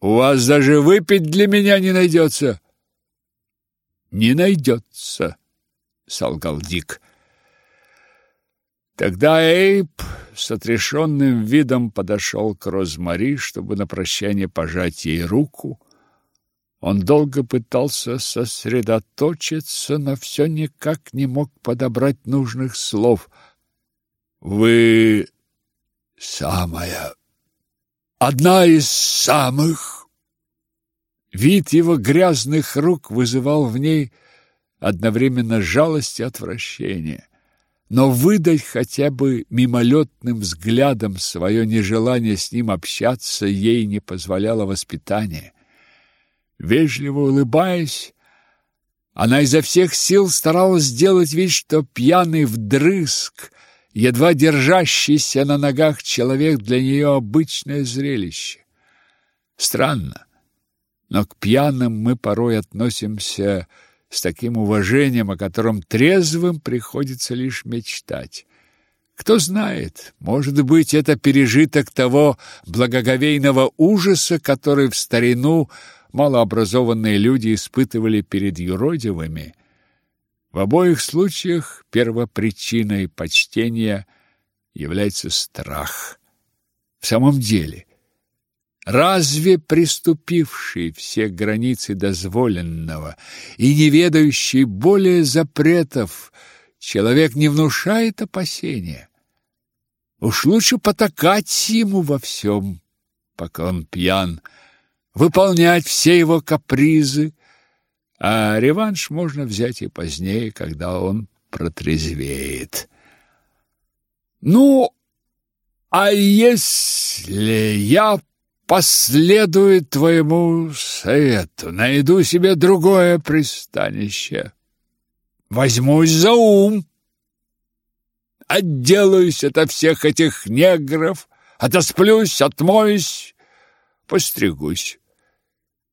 У вас даже выпить для меня не найдется. Не найдется, солгал Дик. Тогда Эйп с отрешенным видом подошел к Розмари, чтобы на прощание пожать ей руку. Он долго пытался сосредоточиться, но все никак не мог подобрать нужных слов. «Вы самая, одна из самых...» Вид его грязных рук вызывал в ней одновременно жалость и отвращение но выдать хотя бы мимолетным взглядом свое нежелание с ним общаться ей не позволяло воспитание. Вежливо улыбаясь, она изо всех сил старалась сделать вид, что пьяный вдрызг, едва держащийся на ногах человек для нее обычное зрелище. Странно, но к пьяным мы порой относимся с таким уважением, о котором трезвым приходится лишь мечтать. Кто знает, может быть, это пережиток того благоговейного ужаса, который в старину малообразованные люди испытывали перед юродивыми. В обоих случаях первопричиной почтения является страх. В самом деле, Разве приступивший все границы дозволенного и не ведающий более запретов человек не внушает опасения? Уж лучше потакать ему во всем, пока он пьян, выполнять все его капризы, а реванш можно взять и позднее, когда он протрезвеет. Ну, а если я последует твоему совету, найду себе другое пристанище. Возьмусь за ум, отделаюсь от всех этих негров, отосплюсь, отмоюсь, постригусь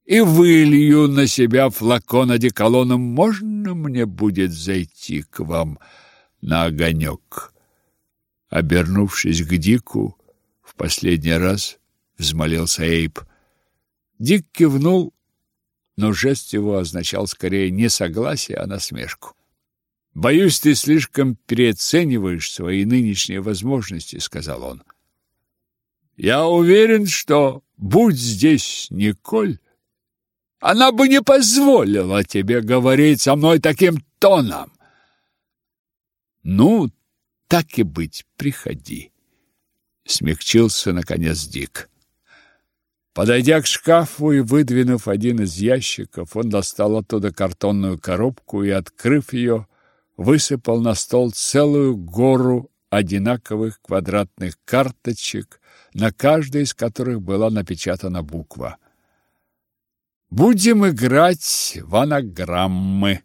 и вылью на себя флакон одеколоном. Можно мне будет зайти к вам на огонек?» Обернувшись к Дику в последний раз, взмолился Эйп. Дик кивнул, но жест его означал скорее не согласие, а насмешку. Боюсь, ты слишком переоцениваешь свои нынешние возможности, сказал он. Я уверен, что будь здесь Николь, она бы не позволила тебе говорить со мной таким тоном. Ну, так и быть, приходи. Смягчился наконец Дик. Подойдя к шкафу и выдвинув один из ящиков, он достал оттуда картонную коробку и, открыв ее, высыпал на стол целую гору одинаковых квадратных карточек, на каждой из которых была напечатана буква. «Будем играть в анаграммы».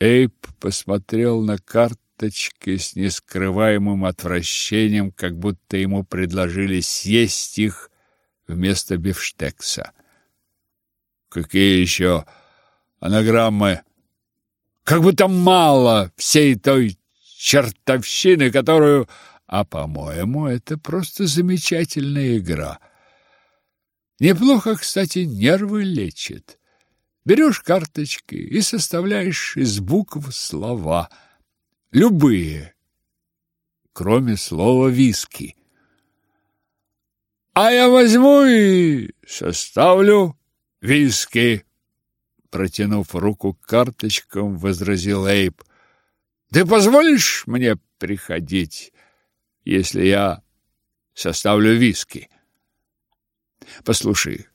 Эйп посмотрел на карточки с нескрываемым отвращением, как будто ему предложили съесть их вместо бифштекса. Какие еще анаграммы? Как будто мало всей той чертовщины, которую... А, по-моему, это просто замечательная игра. Неплохо, кстати, нервы лечит. Берешь карточки и составляешь из букв слова. Любые, кроме слова «виски». А я возьму и составлю виски. Протянув руку к карточкам, возразил Эйб. Ты позволишь мне приходить, если я составлю виски? Послушай,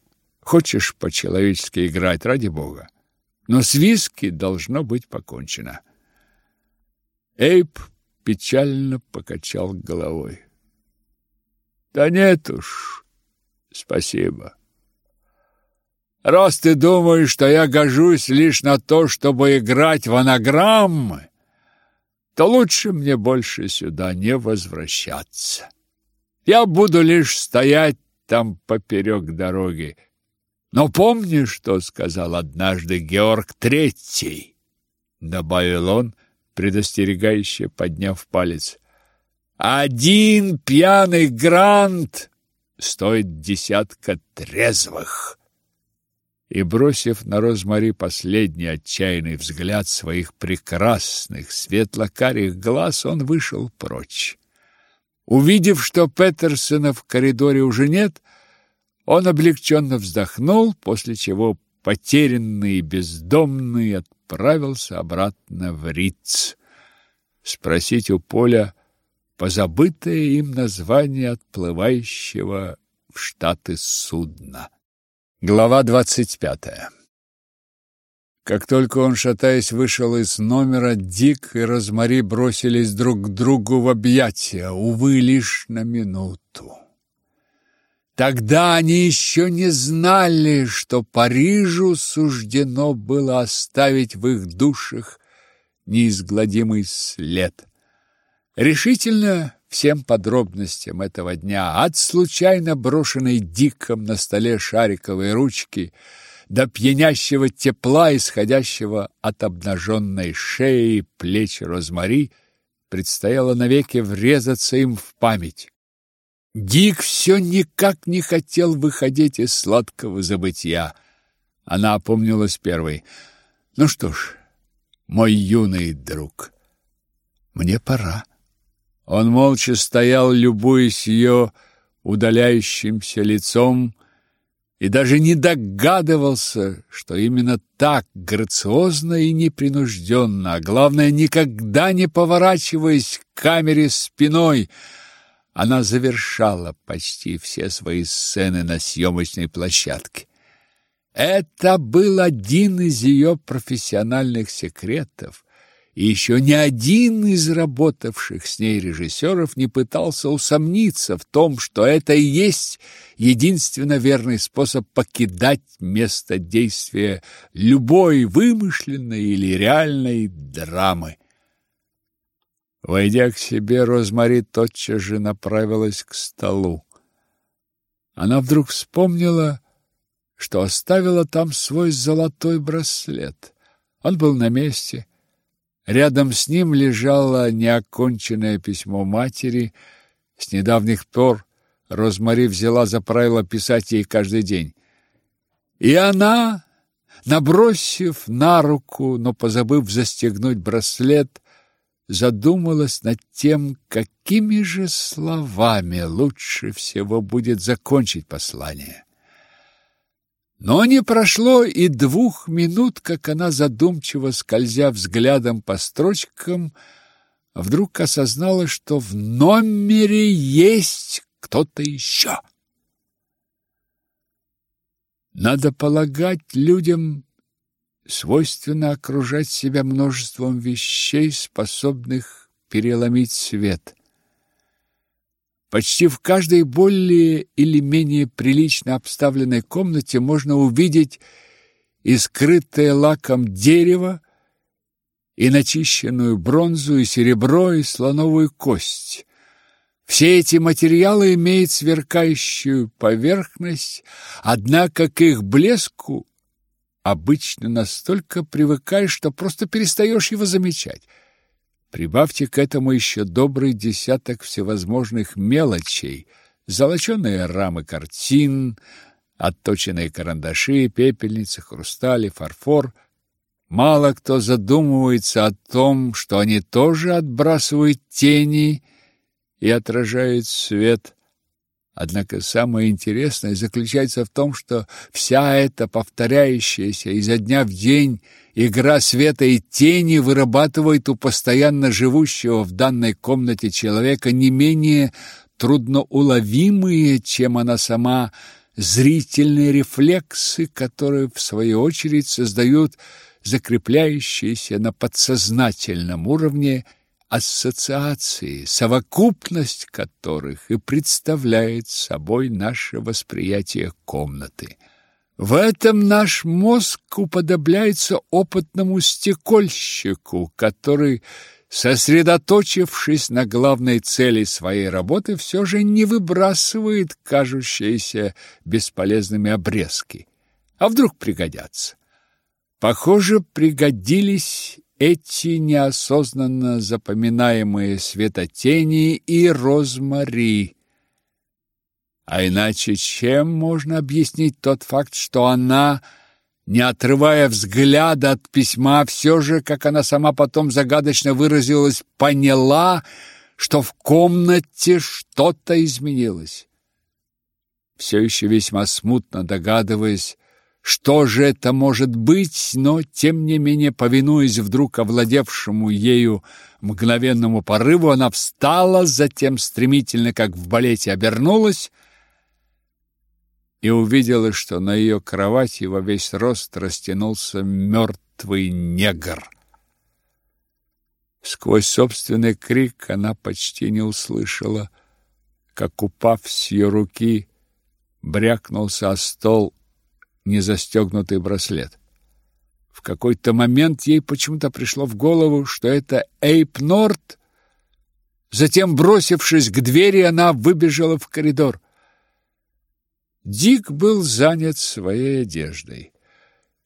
хочешь по-человечески играть, ради бога, но с виски должно быть покончено. Эйб печально покачал головой. Да нет уж, спасибо. Раз ты думаешь, что я гожусь лишь на то, чтобы играть в анаграммы, то лучше мне больше сюда не возвращаться. Я буду лишь стоять там поперек дороги. Но помни, что сказал однажды Георг Третий, добавил он, предостерегающе подняв палец. Один пьяный грант стоит десятка трезвых. И, бросив на Розмари последний отчаянный взгляд своих прекрасных светло-карих глаз, он вышел прочь. Увидев, что Петерсона в коридоре уже нет, он облегченно вздохнул, после чего потерянный и бездомный отправился обратно в Риц. Спросить у Поля позабытое им название отплывающего в Штаты судна. Глава двадцать пятая как только он, шатаясь, вышел из номера, Дик и Розмари бросились друг к другу в объятия, увы, лишь на минуту. Тогда они еще не знали, что Парижу суждено было оставить в их душах неизгладимый след. Решительно всем подробностям этого дня, от случайно брошенной Диком на столе шариковой ручки – до пьянящего тепла, исходящего от обнаженной шеи и плеч Розмари, предстояло навеки врезаться им в память. Дик все никак не хотел выходить из сладкого забытья. Она опомнилась первой. «Ну что ж, мой юный друг, мне пора». Он молча стоял, любуясь ее удаляющимся лицом, и даже не догадывался, что именно так грациозно и непринужденно, а главное, никогда не поворачиваясь к камере спиной, она завершала почти все свои сцены на съемочной площадке. Это был один из ее профессиональных секретов, и еще ни один из работавших с ней режиссеров не пытался усомниться в том, что это и есть единственно верный способ покидать место действия любой вымышленной или реальной драмы. Войдя к себе, Розмари тотчас же направилась к столу. Она вдруг вспомнила, что оставила там свой золотой браслет. Он был на месте, Рядом с ним лежало неоконченное письмо матери. С недавних пор Розмари взяла за правило писать ей каждый день. И она, набросив на руку, но позабыв застегнуть браслет, задумалась над тем, какими же словами лучше всего будет закончить послание. Но не прошло и двух минут, как она задумчиво скользя взглядом по строчкам, вдруг осознала, что в номере есть кто-то еще. Надо полагать, людям свойственно окружать себя множеством вещей, способных переломить свет. Почти в каждой более или менее прилично обставленной комнате можно увидеть и скрытое лаком дерево, и начищенную бронзу, и серебро, и слоновую кость. Все эти материалы имеют сверкающую поверхность, однако к их блеску обычно настолько привыкаешь, что просто перестаешь его замечать. Прибавьте к этому еще добрый десяток всевозможных мелочей, золоченые рамы картин, отточенные карандаши, пепельницы, хрустали, фарфор. Мало кто задумывается о том, что они тоже отбрасывают тени и отражают свет. Однако самое интересное заключается в том, что вся эта повторяющаяся изо дня в день игра света и тени вырабатывает у постоянно живущего в данной комнате человека не менее трудноуловимые, чем она сама, зрительные рефлексы, которые в свою очередь создают закрепляющиеся на подсознательном уровне ассоциации, совокупность которых и представляет собой наше восприятие комнаты. В этом наш мозг уподобляется опытному стекольщику, который, сосредоточившись на главной цели своей работы, все же не выбрасывает кажущиеся бесполезными обрезки. А вдруг пригодятся? Похоже, пригодились эти неосознанно запоминаемые светотени и розмари. А иначе чем можно объяснить тот факт, что она, не отрывая взгляда от письма, все же, как она сама потом загадочно выразилась, поняла, что в комнате что-то изменилось? Все еще весьма смутно догадываясь, что же это может быть, но, тем не менее, повинуясь вдруг овладевшему ею мгновенному порыву, она встала, затем стремительно, как в балете, обернулась и увидела, что на ее кровати во весь рост растянулся мертвый негр. Сквозь собственный крик она почти не услышала, как, упав с ее руки, брякнулся о стол незастегнутый браслет. В какой-то момент ей почему-то пришло в голову, что это Эйп Норт. Затем, бросившись к двери, она выбежала в коридор. Дик был занят своей одеждой.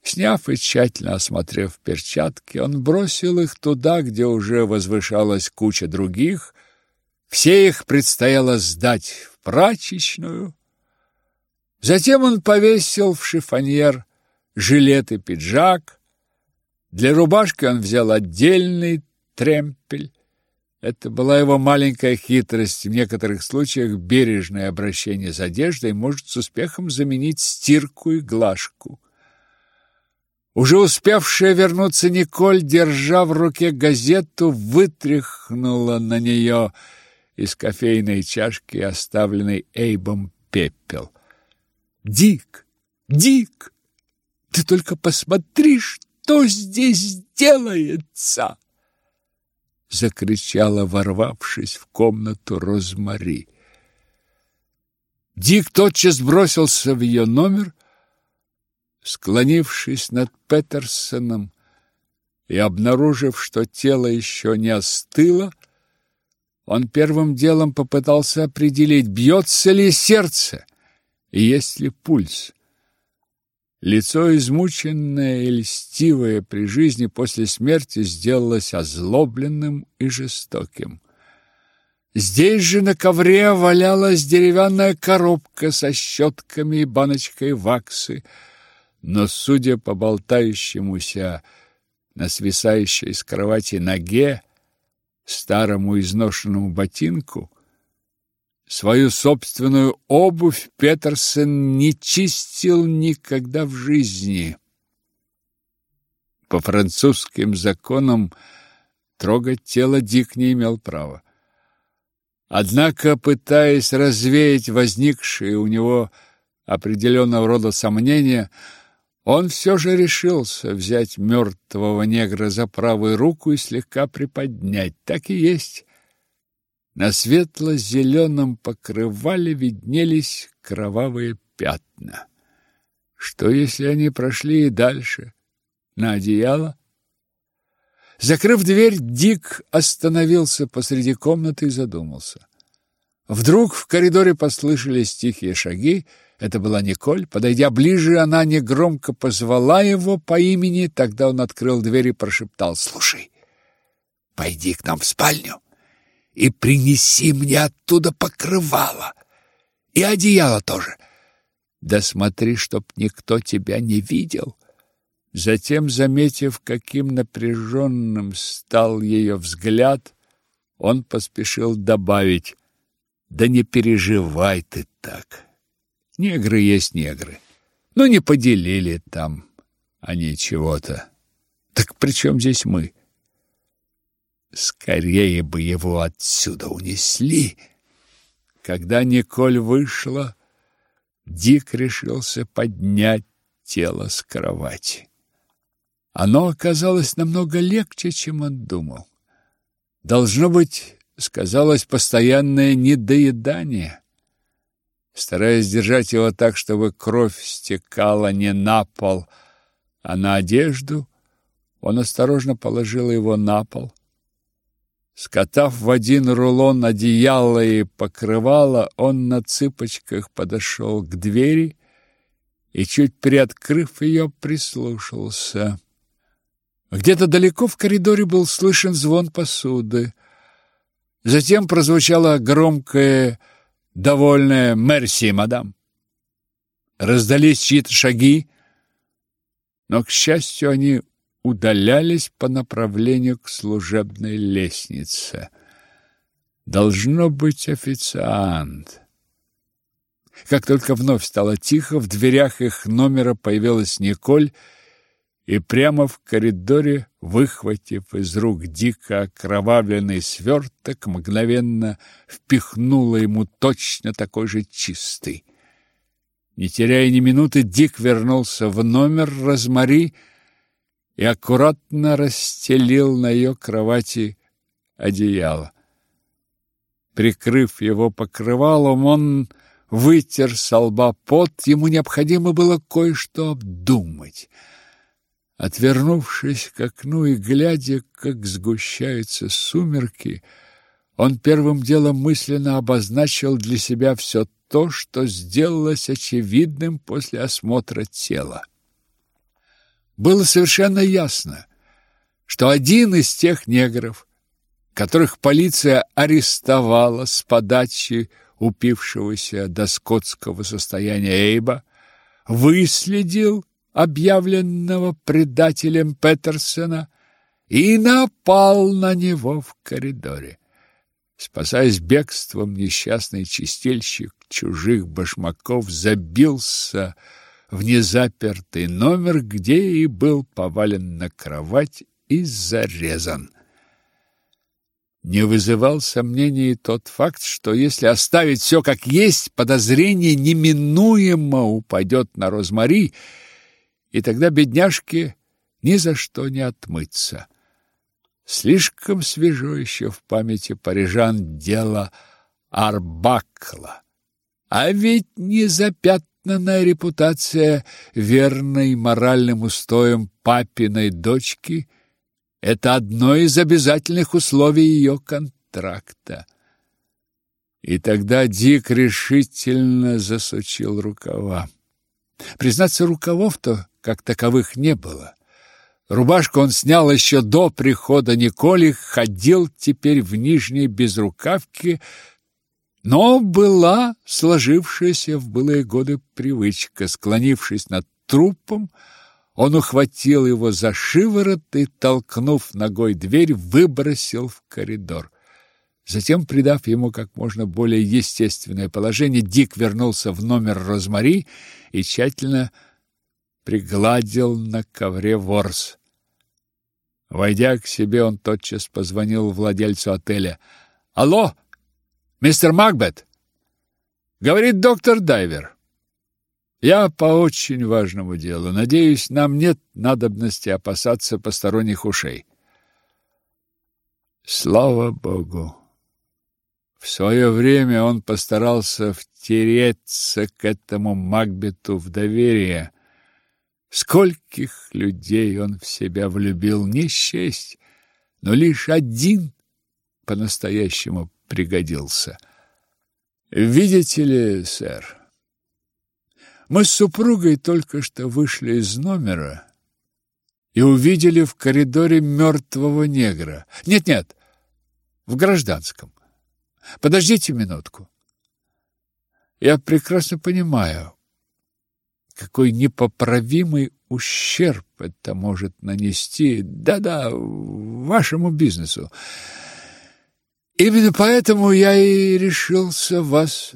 Сняв и тщательно осмотрев перчатки, он бросил их туда, где уже возвышалась куча других. Все их предстояло сдать в прачечную, Затем он повесил в шифоньер жилет и пиджак. Для рубашки он взял отдельный тремпель. Это была его маленькая хитрость. В некоторых случаях бережное обращение с одеждой может с успехом заменить стирку и глажку. Уже успевшая вернуться Николь, держа в руке газету, вытряхнула на нее из кофейной чашки оставленный Эйбом пепел. Дик, Дик, ты только посмотри, что здесь делается!» Закричала, ворвавшись в комнату Розмари. Дик тотчас бросился в ее номер, склонившись над Петерсоном и обнаружив, что тело еще не остыло, он первым делом попытался определить, бьется ли сердце есть ли пульс. Лицо, измученное и льстивое при жизни после смерти, сделалось озлобленным и жестоким. Здесь же на ковре валялась деревянная коробка со щетками и баночкой ваксы, но, судя по болтающемуся на свисающей с кровати ноге, старому изношенному ботинку, Свою собственную обувь Петерсон не чистил никогда в жизни. По французским законам трогать тело Дик не имел права. Однако, пытаясь развеять возникшие у него определенного рода сомнения, он все же решился взять мертвого негра за правую руку и слегка приподнять. Так и есть. На светло-зеленом покрывале виднелись кровавые пятна. Что, если они прошли и дальше? На одеяло? Закрыв дверь, Дик остановился посреди комнаты и задумался. Вдруг в коридоре послышались тихие шаги. Это была Николь. Подойдя ближе, она негромко позвала его по имени. Тогда он открыл дверь и прошептал. «Слушай, пойди к нам в спальню» и принеси мне оттуда покрывало. И одеяло тоже. Да смотри, чтоб никто тебя не видел. Затем, заметив, каким напряженным стал ее взгляд, он поспешил добавить, «Да не переживай ты так. Негры есть негры. Ну, не поделили там они чего-то. Так при чем здесь мы?» Скорее бы его отсюда унесли. Когда Николь вышла, Дик решился поднять тело с кровати. Оно оказалось намного легче, чем он думал. Должно быть, сказалось постоянное недоедание. Стараясь держать его так, чтобы кровь стекала не на пол, а на одежду, он осторожно положил его на пол. Скотав в один рулон одеяло и покрывало, он на цыпочках подошел к двери и, чуть приоткрыв ее, прислушался. Где-то далеко в коридоре был слышен звон посуды. Затем прозвучало громкое довольная «Мерси, мадам». Раздались чьи-то шаги, но, к счастью, они удалялись по направлению к служебной лестнице. Должно быть официант. Как только вновь стало тихо, в дверях их номера появилась Николь и прямо в коридоре, выхватив из рук дико окровавленный сверток, мгновенно впихнула ему точно такой же чистый. Не теряя ни минуты, Дик вернулся в номер Розмари и аккуратно расстелил на ее кровати одеяло. Прикрыв его покрывалом, он вытер со лба пот, ему необходимо было кое-что обдумать — Отвернувшись к окну и глядя, как сгущаются сумерки, он первым делом мысленно обозначил для себя все то, что сделалось очевидным после осмотра тела. Было совершенно ясно, что один из тех негров, которых полиция арестовала с подачи упившегося до скотского состояния Эйба, выследил объявленного предателем Петерсона, и напал на него в коридоре. Спасаясь бегством, несчастный чистильщик чужих башмаков забился в незапертый номер, где и был повален на кровать и зарезан. Не вызывал сомнений тот факт, что если оставить все как есть, подозрение неминуемо упадет на Розмари, и тогда бедняжке ни за что не отмыться. Слишком свежо еще в памяти парижан дело Арбакла. А ведь не запятнанная репутация верной моральным устоям папиной дочки – это одно из обязательных условий ее контракта. И тогда Дик решительно засучил рукава. Признаться, рукавов-то как таковых не было. Рубашку он снял еще до прихода Николи, ходил теперь в нижней безрукавке, но была сложившаяся в былые годы привычка, склонившись над трупом, он ухватил его за шиворот и, толкнув ногой дверь, выбросил в коридор. Затем, придав ему как можно более естественное положение, Дик вернулся в номер Розмари и тщательно пригладил на ковре ворс. Войдя к себе, он тотчас позвонил владельцу отеля. «Алло, мистер Макбет!» «Говорит доктор Дайвер. Я по очень важному делу. Надеюсь, нам нет надобности опасаться посторонних ушей». Слава Богу! В свое время он постарался втереться к этому Макбету в доверие, Скольких людей он в себя влюбил, не счесть, но лишь один по-настоящему пригодился. Видите ли, сэр, мы с супругой только что вышли из номера и увидели в коридоре мертвого негра. Нет-нет, в гражданском. Подождите минутку. Я прекрасно понимаю, какой непоправимый ущерб это может нанести, да-да, вашему бизнесу. Именно поэтому я и решился вас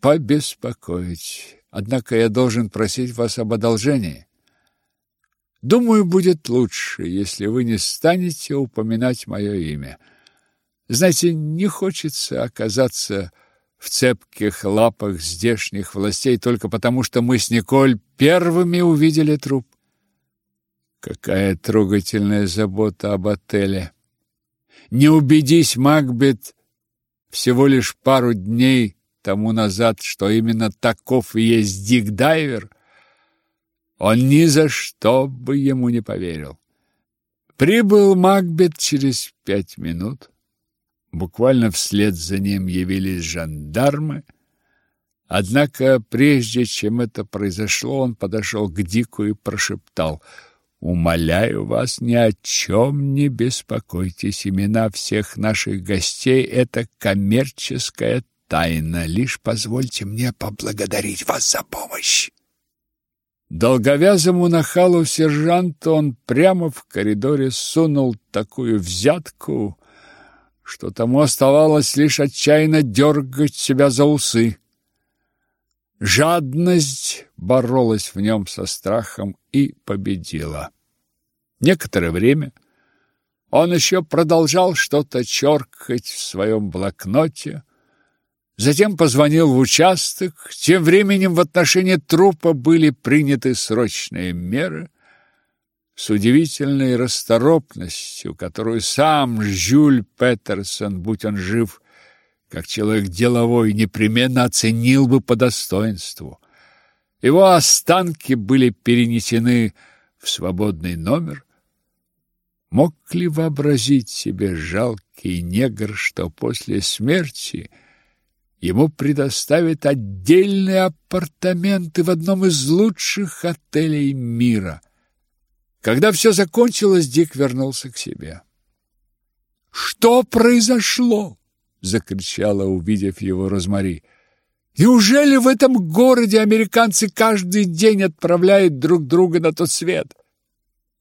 побеспокоить. Однако я должен просить вас об одолжении. Думаю, будет лучше, если вы не станете упоминать мое имя. Знаете, не хочется оказаться в цепких лапах здешних властей только потому, что мы с Николь первыми увидели труп. Какая трогательная забота об отеле. Не убедись, Макбет, всего лишь пару дней тому назад, что именно таков и есть Дик Дайвер, он ни за что бы ему не поверил. Прибыл Макбет через пять минут. Буквально вслед за ним явились жандармы. Однако, прежде чем это произошло, он подошел к Дику и прошептал «Умоляю вас, ни о чем не беспокойтесь. Имена всех наших гостей — это коммерческая тайна. Лишь позвольте мне поблагодарить вас за помощь. Долговязому нахалу сержанту он прямо в коридоре сунул такую взятку, что тому оставалось лишь отчаянно дергать себя за усы. Жадность боролась в нем со страхом и победила. Некоторое время он еще продолжал что-то черкать в своем блокноте, затем позвонил в участок. Тем временем в отношении трупа были приняты срочные меры с удивительной расторопностью, которую сам Жюль Петерсон, будь он жив, как человек деловой, непременно оценил бы по достоинству. Его останки были перенесены в свободный номер. Мог ли вообразить себе жалкий негр, что после смерти ему предоставят отдельные апартаменты в одном из лучших отелей мира? Когда все закончилось, Дик вернулся к себе. «Что произошло?» — закричала, увидев его Розмари. «Неужели в этом городе американцы каждый день отправляют друг друга на тот свет?»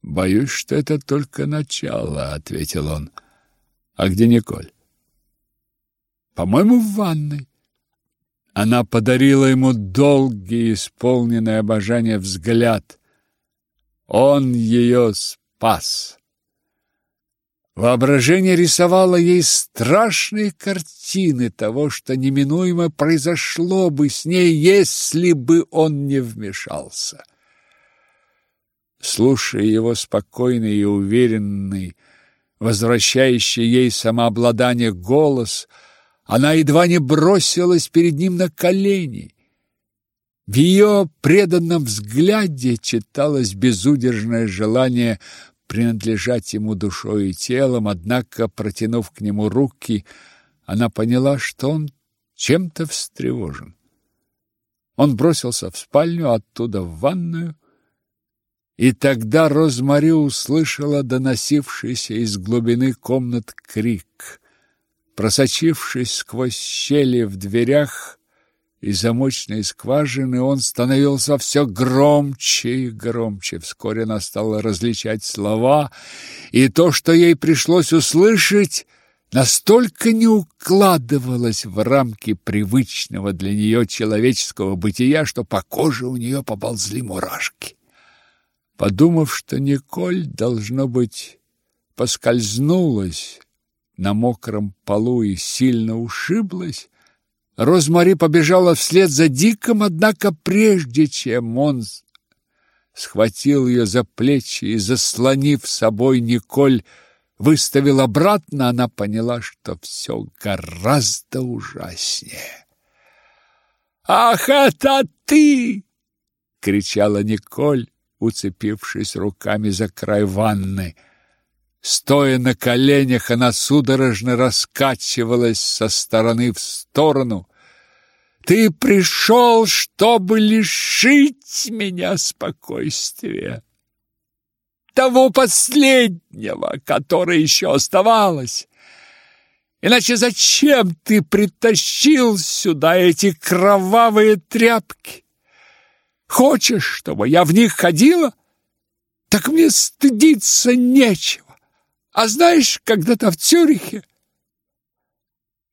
«Боюсь, что это только начало», — ответил он. «А где Николь?» «По-моему, в ванной». Она подарила ему долгий, исполненный обожания взгляд. Он ее спас. Воображение рисовало ей страшные картины того, что неминуемо произошло бы с ней, если бы он не вмешался. Слушая его спокойный и уверенный, возвращающий ей самообладание голос, она едва не бросилась перед ним на колени. В ее преданном взгляде читалось безудержное желание принадлежать ему душой и телом, однако, протянув к нему руки, она поняла, что он чем-то встревожен. Он бросился в спальню, оттуда в ванную, и тогда Розмари услышала доносившийся из глубины комнат крик. Просочившись сквозь щели в дверях и замочной скважины, он становился все громче и громче. Вскоре она стала различать слова, и то, что ей пришлось услышать, настолько не укладывалось в рамки привычного для нее человеческого бытия, что по коже у нее поползли мурашки. Подумав, что Николь, должно быть, поскользнулась на мокром полу и сильно ушиблась, Розмари побежала вслед за Диком, однако прежде чем он схватил ее за плечи и, заслонив собой Николь, выставил обратно, она поняла, что все гораздо ужаснее. «Ах, это ты!» — кричала Николь, уцепившись руками за край ванны. Стоя на коленях, она судорожно раскачивалась со стороны в сторону. «Ты пришел, чтобы лишить меня спокойствия!» того последнего, которое еще оставалось. Иначе зачем ты притащил сюда эти кровавые тряпки? Хочешь, чтобы я в них ходила? Так мне стыдиться нечего. А знаешь, когда-то в Цюрихе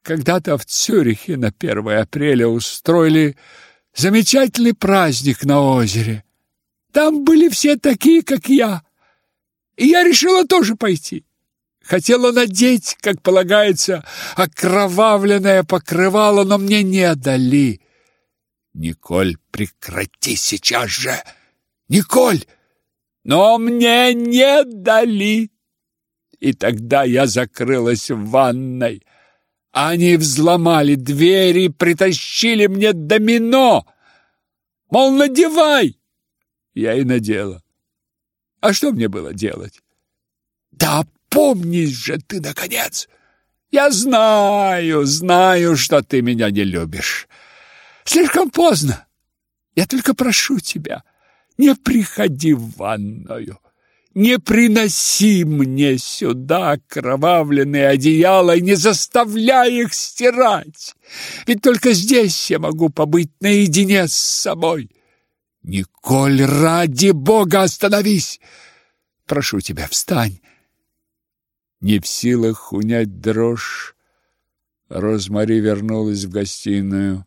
когда-то в Цюрихе на 1 апреля устроили замечательный праздник на озере. Там были все такие, как я. И я решила тоже пойти. Хотела надеть, как полагается, окровавленное покрывало, но мне не дали. Николь, прекрати сейчас же! Николь! Но мне не дали! И тогда я закрылась в ванной. Они взломали двери, притащили мне домино. Мол, надевай! Я и надела. А что мне было делать? Да помнишь же ты, наконец! Я знаю, знаю, что ты меня не любишь. Слишком поздно. Я только прошу тебя, не приходи в ванную. Не приноси мне сюда кровавленные одеяла и не заставляй их стирать. Ведь только здесь я могу побыть наедине с собой. Николь, ради бога, остановись! Прошу тебя, встань. Не в силах унять дрожь, Розмари вернулась в гостиную.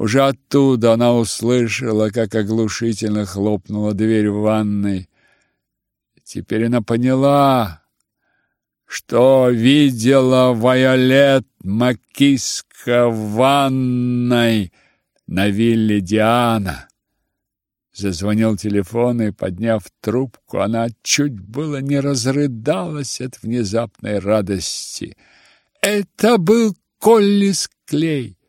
Уже оттуда она услышала, как оглушительно хлопнула дверь в ванной. Теперь она поняла, что видела Вайолет Макиска в ванной на вилле Диана. Зазвонил телефон, и, подняв трубку, она чуть было не разрыдалась от внезапной радости. Это был Коллис Клей.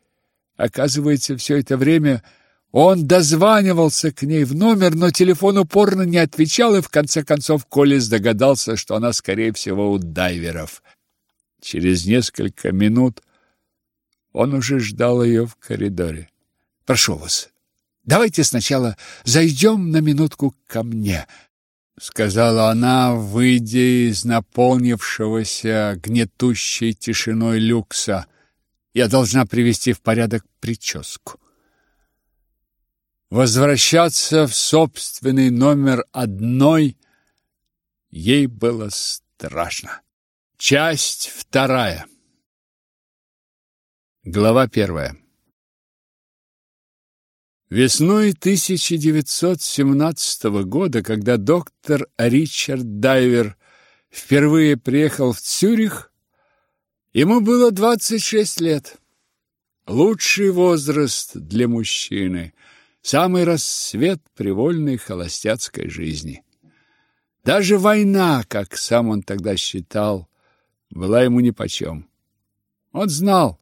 Оказывается, все это время он дозванивался к ней в номер, но телефон упорно не отвечал, и в конце концов Коллис догадался, что она, скорее всего, у дайверов. Через несколько минут он уже ждал ее в коридоре. «Прошу вас, давайте сначала зайдем на минутку ко мне», — сказала она, выйдя из наполнившегося гнетущей тишиной люкса. «Я должна привести в порядок прическу». Возвращаться в собственный номер одной ей было страшно. Часть вторая. Глава первая. Весной 1917 года, когда доктор Ричард Дайвер впервые приехал в Цюрих, ему было 26 лет. Лучший возраст для мужчины – самый рассвет привольной холостяцкой жизни. Даже война, как сам он тогда считал, была ему нипочем. Он знал,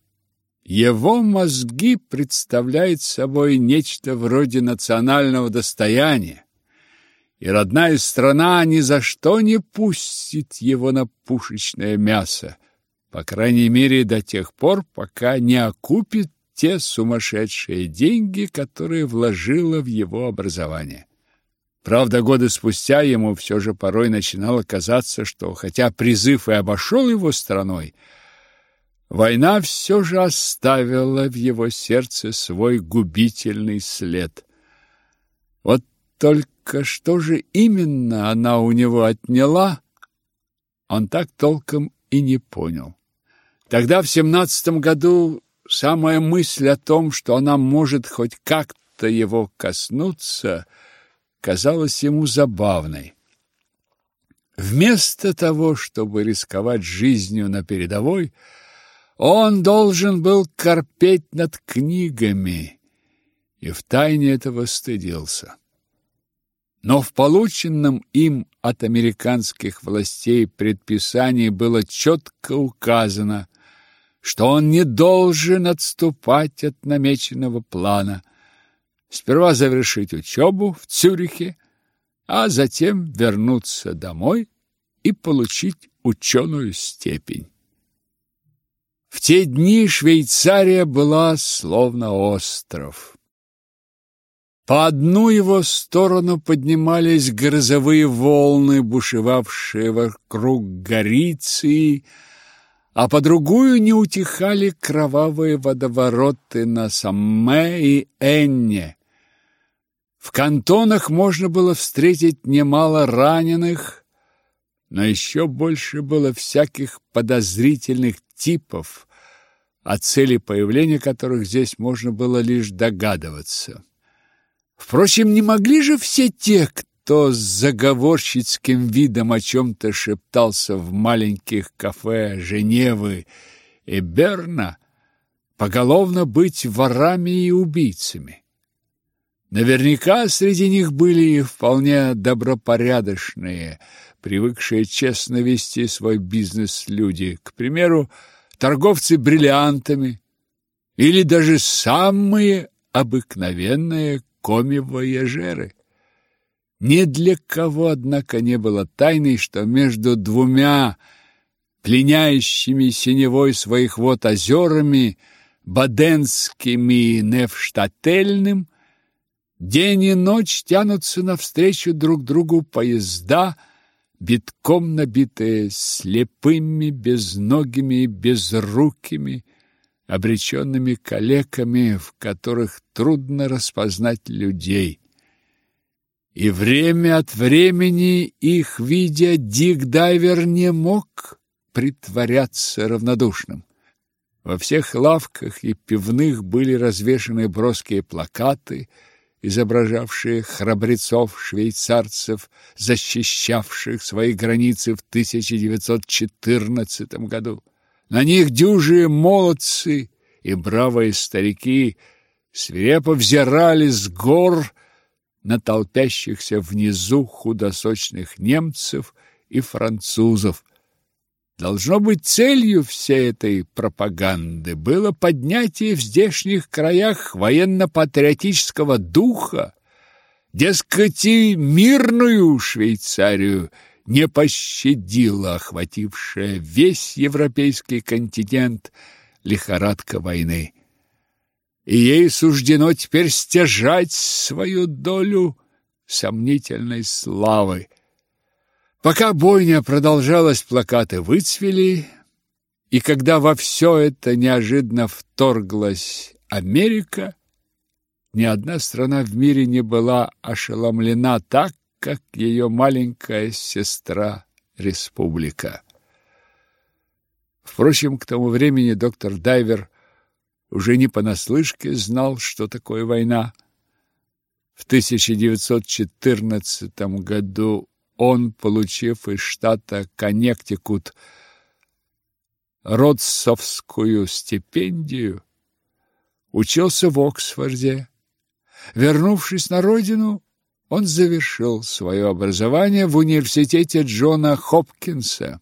его мозги представляют собой нечто вроде национального достояния, и родная страна ни за что не пустит его на пушечное мясо, по крайней мере до тех пор, пока не окупит те сумасшедшие деньги, которые вложила в его образование. Правда, годы спустя ему все же порой начинало казаться, что, хотя призыв и обошел его стороной, война все же оставила в его сердце свой губительный след. Вот только что же именно она у него отняла, он так толком и не понял. Тогда, в семнадцатом году, Самая мысль о том, что она может хоть как-то его коснуться, казалась ему забавной. Вместо того, чтобы рисковать жизнью на передовой, он должен был корпеть над книгами и втайне этого стыдился. Но в полученном им от американских властей предписании было четко указано, что он не должен отступать от намеченного плана. Сперва завершить учебу в Цюрихе, а затем вернуться домой и получить ученую степень. В те дни Швейцария была словно остров. По одну его сторону поднимались грозовые волны, бушевавшие вокруг Гориции, а по другую не утихали кровавые водовороты на Самме и Энне. В кантонах можно было встретить немало раненых, но еще больше было всяких подозрительных типов, о цели появления которых здесь можно было лишь догадываться. Впрочем, не могли же все те, кто с заговорщицким видом о чем-то шептался в маленьких кафе Женевы и Берна, поголовно быть ворами и убийцами. Наверняка среди них были и вполне добропорядочные, привыкшие честно вести свой бизнес люди, к примеру, торговцы бриллиантами или даже самые обыкновенные коми-вояжеры. Ни для кого, однако, не было тайной, что между двумя пленяющими синевой своих вод озерами, Баденским и Невштательным, День и ночь тянутся навстречу друг другу поезда, битком набитые слепыми, безногими и безрукими, обреченными калеками, в которых трудно распознать людей. И время от времени их видя, Дик Дайвер не мог притворяться равнодушным. Во всех лавках и пивных были развешаны броские плакаты – изображавшие храбрецов-швейцарцев, защищавших свои границы в 1914 году. На них дюжие молодцы и бравые старики свирепо взирали с гор на толпящихся внизу худосочных немцев и французов, Должно быть, целью всей этой пропаганды было поднятие в здешних краях военно-патриотического духа, дескать, и мирную Швейцарию не пощадила охватившая весь европейский континент лихорадка войны. И ей суждено теперь стяжать свою долю сомнительной славы. Пока бойня продолжалась, плакаты выцвели, и когда во все это неожиданно вторглась Америка, ни одна страна в мире не была ошеломлена так, как ее маленькая сестра республика. Впрочем, к тому времени доктор Дайвер уже не понаслышке знал, что такое война. В 1914 году он, получив из штата Коннектикут Родсовскую стипендию, учился в Оксфорде. Вернувшись на родину, он завершил свое образование в университете Джона Хопкинса.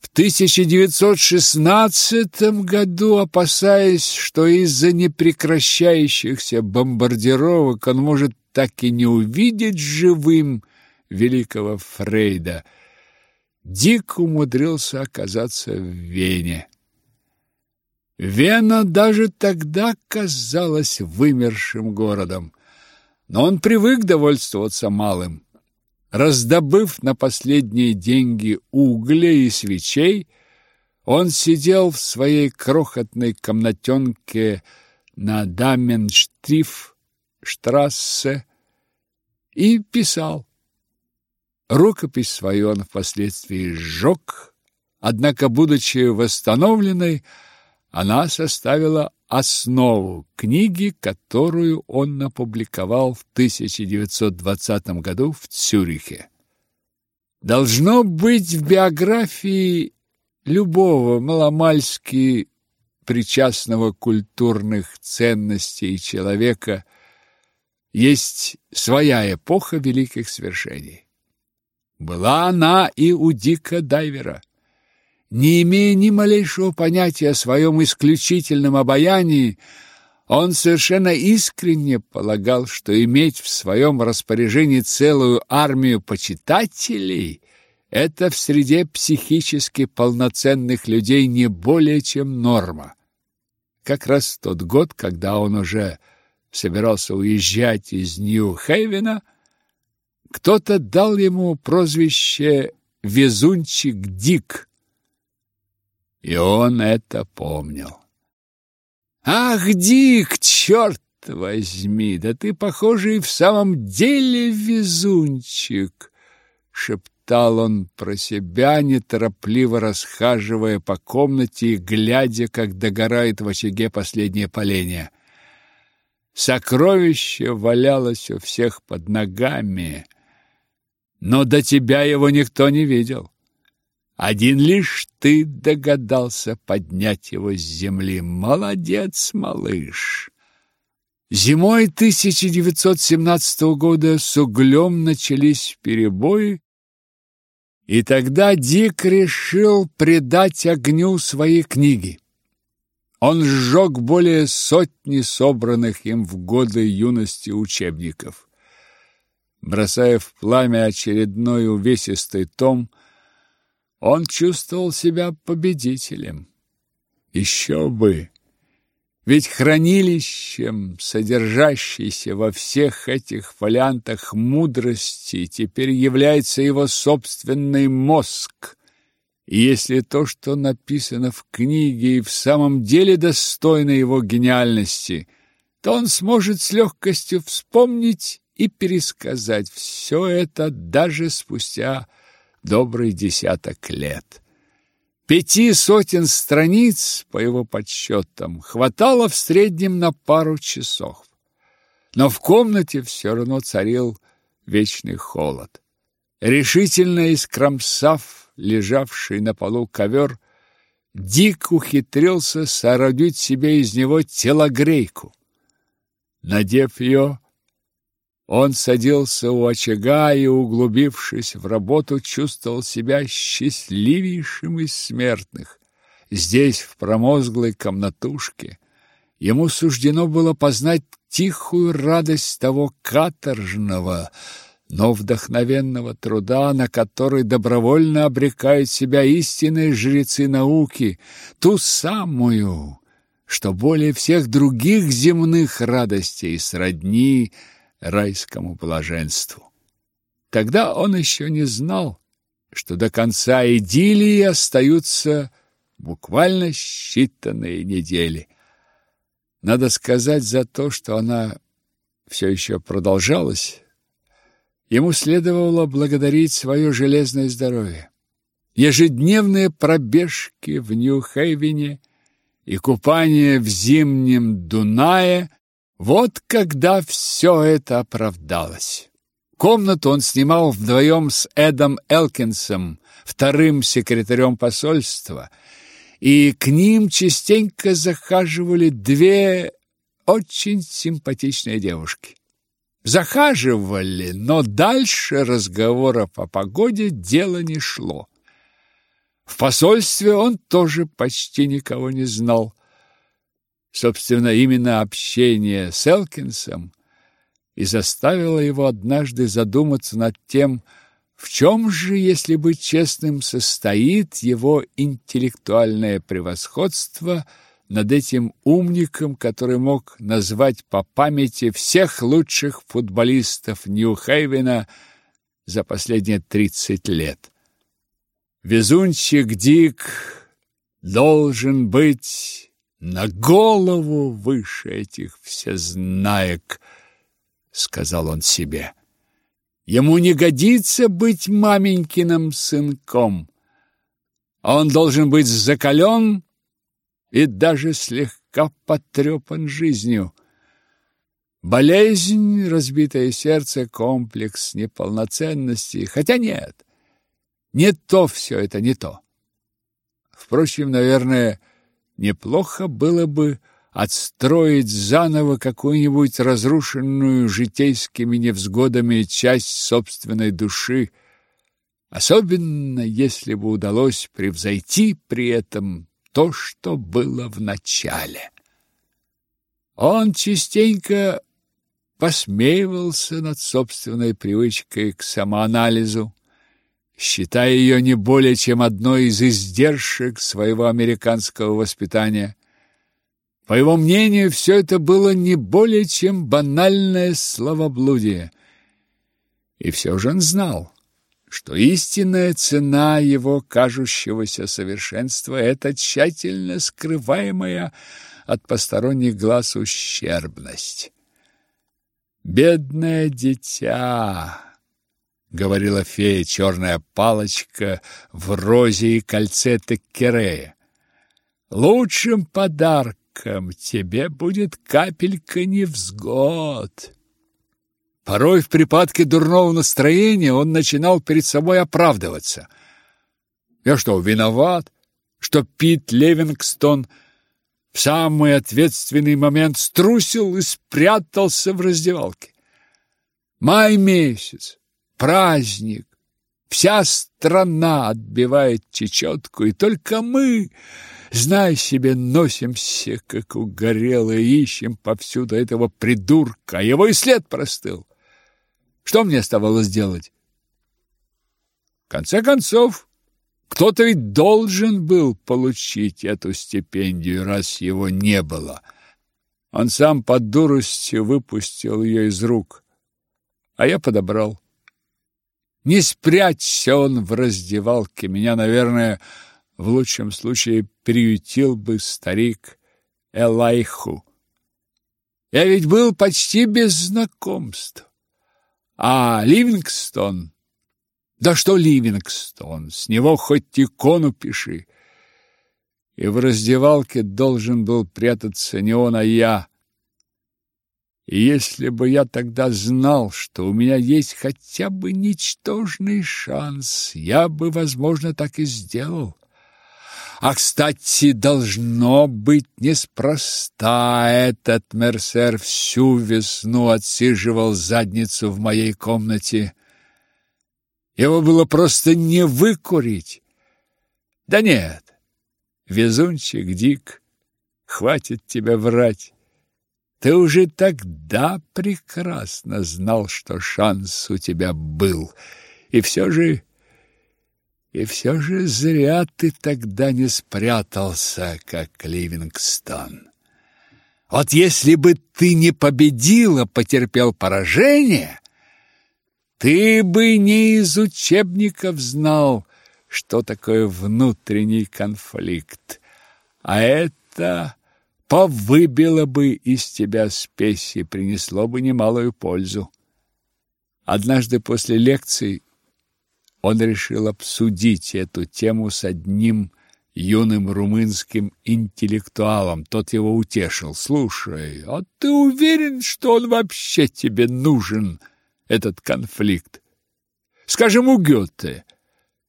В 1916 году, опасаясь, что из-за непрекращающихся бомбардировок он может так и не увидеть живым великого Фрейда, Дик умудрился оказаться в Вене. Вена даже тогда казалась вымершим городом, но он привык довольствоваться малым. Раздобыв на последние деньги угля и свечей, он сидел в своей крохотной комнатенке на Даменштриф штрассе и писал. Рукопись свою он впоследствии сжег, однако, будучи восстановленной, она составила основу книги, которую он опубликовал в 1920 году в Цюрихе. Должно быть в биографии любого маломальски причастного культурных ценностей человека есть своя эпоха великих свершений. Была она и у Дика Дайвера. Не имея ни малейшего понятия о своем исключительном обаянии, он совершенно искренне полагал, что иметь в своем распоряжении целую армию почитателей – это в среде психически полноценных людей не более чем норма. Как раз тот год, когда он уже собирался уезжать из Нью-Хейвена – кто-то дал ему прозвище «Везунчик Дик», и он это помнил. «Ах, Дик, черт возьми, да ты, похоже, и в самом деле везунчик!» шептал он про себя, неторопливо расхаживая по комнате и глядя, как догорает в очаге последнее поленье. Сокровище валялось у всех под ногами — но до тебя его никто не видел. Один лишь ты догадался поднять его с земли. Молодец, малыш. Зимой 1917 года с углем начались перебои, и тогда Дик решил предать огню свои книги. Он сжег более сотни собранных им в годы юности учебников бросая в пламя очередной увесистый том, он чувствовал себя победителем. Еще бы! Ведь хранилищем, содержащейся во всех этих фолиантах мудрости, теперь является его собственный мозг. И если то, что написано в книге, и в самом деле достойно его гениальности, то он сможет с легкостью вспомнить и пересказать все это даже спустя добрый десяток лет. Пяти сотен страниц, по его подсчетам, хватало в среднем на пару часов. Но в комнате все равно царил вечный холод. Решительно искромсав лежавший на полу ковер, Дик ухитрился соорудить себе из него телогрейку. Надев ее, он садился у очага и, углубившись в работу, чувствовал себя счастливейшим из смертных. Здесь, в промозглой комнатушке, ему суждено было познать тихую радость того каторжного, но вдохновенного труда, на который добровольно обрекают себя истинные жрецы науки, ту самую, что более всех других земных радостей сродни – райскому блаженству. Тогда он еще не знал, что до конца идиллии остаются буквально считанные недели. Надо сказать за то, что она все еще продолжалась, ему следовало благодарить свое железное здоровье. Ежедневные пробежки в Нью-Хейвене и купание в зимнем Дунае вот когда все это оправдалось. Комнату он снимал вдвоем с Эдом Элкинсом, вторым секретарем посольства, и к ним частенько захаживали две очень симпатичные девушки. Захаживали, но дальше разговоров о погоде дело не шло. В посольстве он тоже почти никого не знал. Собственно, именно общение с Элкинсом и заставило его однажды задуматься над тем, в чем же, если быть честным, состоит его интеллектуальное превосходство над этим умником, который мог назвать по памяти всех лучших футболистов Нью-Хейвена за последние тридцать лет. Везунчик Дик должен быть на голову выше этих всезнаек, сказал он себе. Ему не годится быть маменькиным сынком. Он должен быть закален и даже слегка потрепан жизнью. Болезнь, разбитое сердце, комплекс неполноценности. Хотя нет, не то все это, не то. Впрочем, наверное, Неплохо было бы отстроить заново какую-нибудь разрушенную житейскими невзгодами часть собственной души, особенно если бы удалось превзойти при этом то, что было в начале. Он частенько посмеивался над собственной привычкой к самоанализу, считая ее не более чем одной из издержек своего американского воспитания. По его мнению, все это было не более чем банальное словоблудие. И все же он знал, что истинная цена его кажущегося совершенства – это тщательно скрываемая от посторонних глаз ущербность. «Бедное дитя!» — говорила фея черная палочка в розе и кольце Теккерея. «Лучшим подарком тебе будет капелька невзгод». Порой в припадке дурного настроения он начинал перед собой оправдываться. «Я что, виноват, что Пит Левингстон в самый ответственный момент струсил и спрятался в раздевалке? Май месяц, праздник. Вся страна отбивает чечетку, и только мы, знай себе, носимся, как угорелые, ищем повсюду этого придурка, его и след простыл. Что мне оставалось делать? В конце концов, кто-то ведь должен был получить эту стипендию, раз его не было Он сам по дурости выпустил ее из рук, а я подобрал. Не спрячься он в раздевалке, меня, наверное, в лучшем случае приютил бы старик Элайху. Я ведь был почти без знакомств. А Ливингстон... Да что Ливингстон, с него хоть икону пиши. И в раздевалке должен был прятаться не он, а я. Если бы я тогда знал, что у меня есть хотя бы ничтожный шанс, я бы, возможно, так и сделал. А, кстати, должно быть неспроста этот Мерсер всю весну отсиживал задницу в моей комнате. Его было просто не выкурить. Да нет, везунчик Дик, хватит тебя врать. Ты уже тогда прекрасно знал, что шанс у тебя был. И все же и все же зря ты тогда не спрятался, как Ливингстон. Вот если бы ты не победил, а потерпел поражение, ты бы не из учебников знал, что такое внутренний конфликт. А это повыбило бы из тебя спесь и принесло бы немалую пользу. Однажды после лекции он решил обсудить эту тему с одним юным румынским интеллектуалом. Тот его утешил. «Слушай, а ты уверен, что он вообще тебе нужен, этот конфликт? Скажем, у Гёте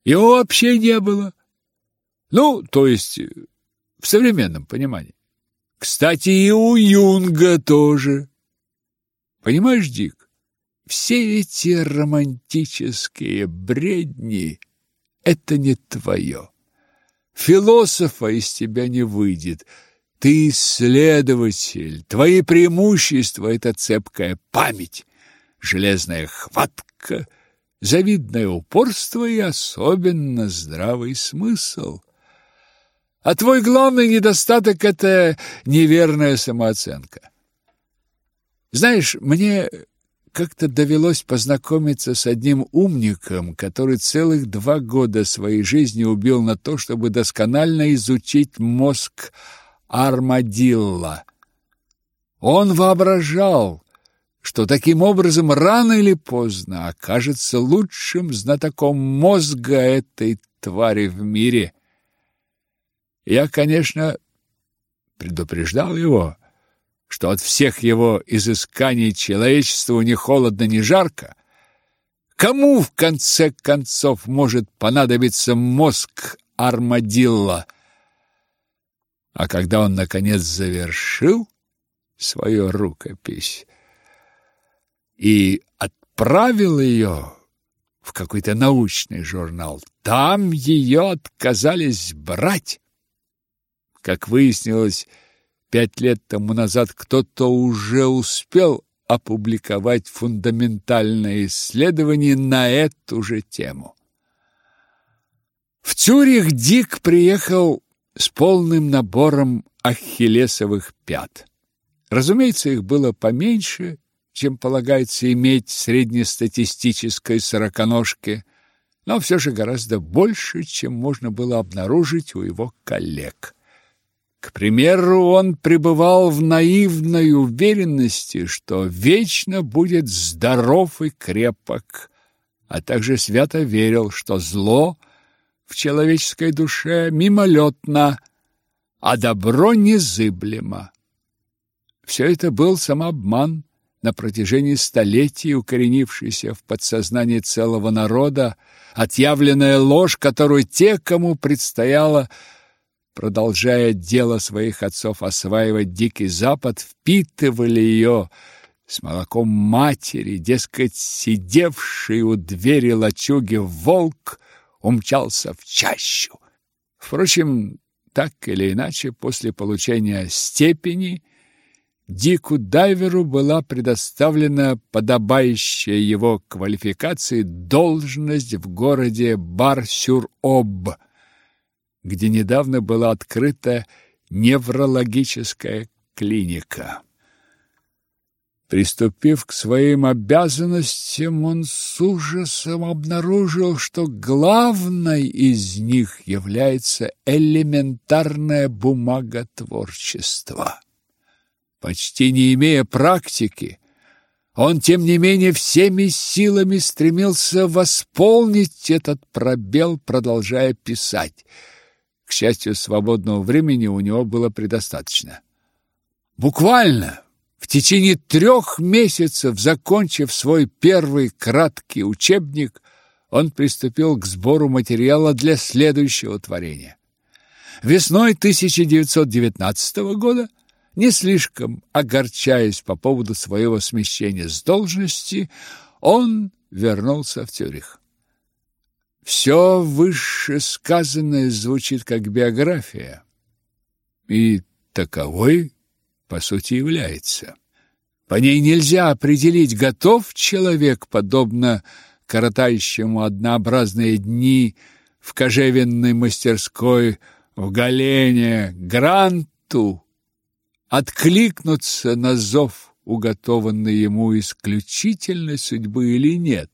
его вообще не было. Ну, то есть, в современном понимании. Кстати, и у Юнга тоже. Понимаешь, Дик? Все эти романтические бредни — это не твое. Философа из тебя не выйдет. Ты исследователь. Твои преимущества — это цепкая память, железная хватка, завидное упорство и особенно здравый смысл. А твой главный недостаток — это неверная самооценка. Знаешь, мне как-то довелось познакомиться с одним умником, который целых два года своей жизни убил на то, чтобы досконально изучить мозг армадилла. Он воображал, что таким образом рано или поздно окажется лучшим знатоком мозга этой твари в мире. Я, конечно, предупреждал его, что от всех его изысканий человечеству ни холодно, ни жарко. Кому, в конце концов, может понадобиться мозг армадилла? А когда он, наконец, завершил свою рукопись и отправил ее в какой-то научный журнал, там ее отказались брать. Как выяснилось, Пять лет тому назад кто-то уже успел опубликовать фундаментальное исследование на эту же тему. В Цюрих Дик приехал с полным набором ахиллесовых пят. Разумеется, их было поменьше, чем полагается иметь среднестатистической сороконожке, но все же гораздо больше, чем можно было обнаружить у его коллег. К примеру, он пребывал в наивной уверенности, что вечно будет здоров и крепок, а также свято верил, что зло в человеческой душе мимолетно, а добро незыблемо. Все это был самообман, на протяжении столетий укоренившийся в подсознании целого народа, отъявленная ложь, которую те, кому предстояло продолжая дело своих отцов осваивать Дикий Запад, впитывали ее с молоком матери, дескать, сидевший у двери лачуги волк умчался в чащу. Впрочем, так или иначе, после получения степени Дику Дайверу была предоставлена подобающая его квалификации должность в городе Бар-сюр-Об – где недавно была открыта неврологическая клиника. Приступив к своим обязанностям, он с ужасом обнаружил, что главной из них является элементарное бумаготворчество. Почти не имея практики, он, тем не менее, всеми силами стремился восполнить этот пробел, продолжая писать. К счастью, свободного времени у него было предостаточно. Буквально в течение трех месяцев, закончив свой первый краткий учебник, он приступил к сбору материала для следующего творения. Весной 1919 года, не слишком огорчаясь по поводу своего смещения с должности, он вернулся в Цюрих. Все вышесказанное звучит как биография, и таковой по сути является. По ней нельзя определить, готов человек, подобно коротающему однообразные дни в кожевенной мастерской в Галене Гранту, откликнуться на зов, уготованный ему исключительной судьбы или нет.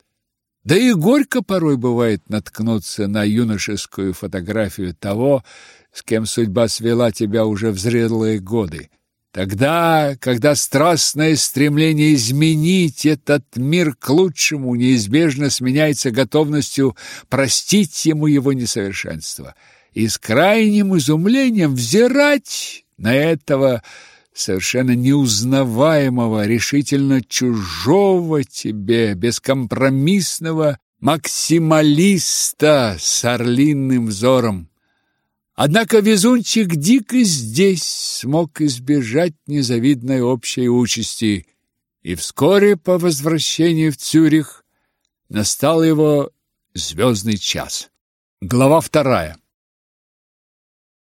Да и горько порой бывает наткнуться на юношескую фотографию того, с кем судьба свела тебя уже в зрелые годы. Тогда, когда страстное стремление изменить этот мир к лучшему неизбежно сменяется готовностью простить ему его несовершенство и с крайним изумлением взирать на этого совершенно неузнаваемого, решительно чужого тебе, бескомпромиссного максималиста с орлиным взором. Однако везунчик Дик и здесь смог избежать незавидной общей участи, и вскоре по возвращении в Цюрих настал его звездный час. Глава вторая.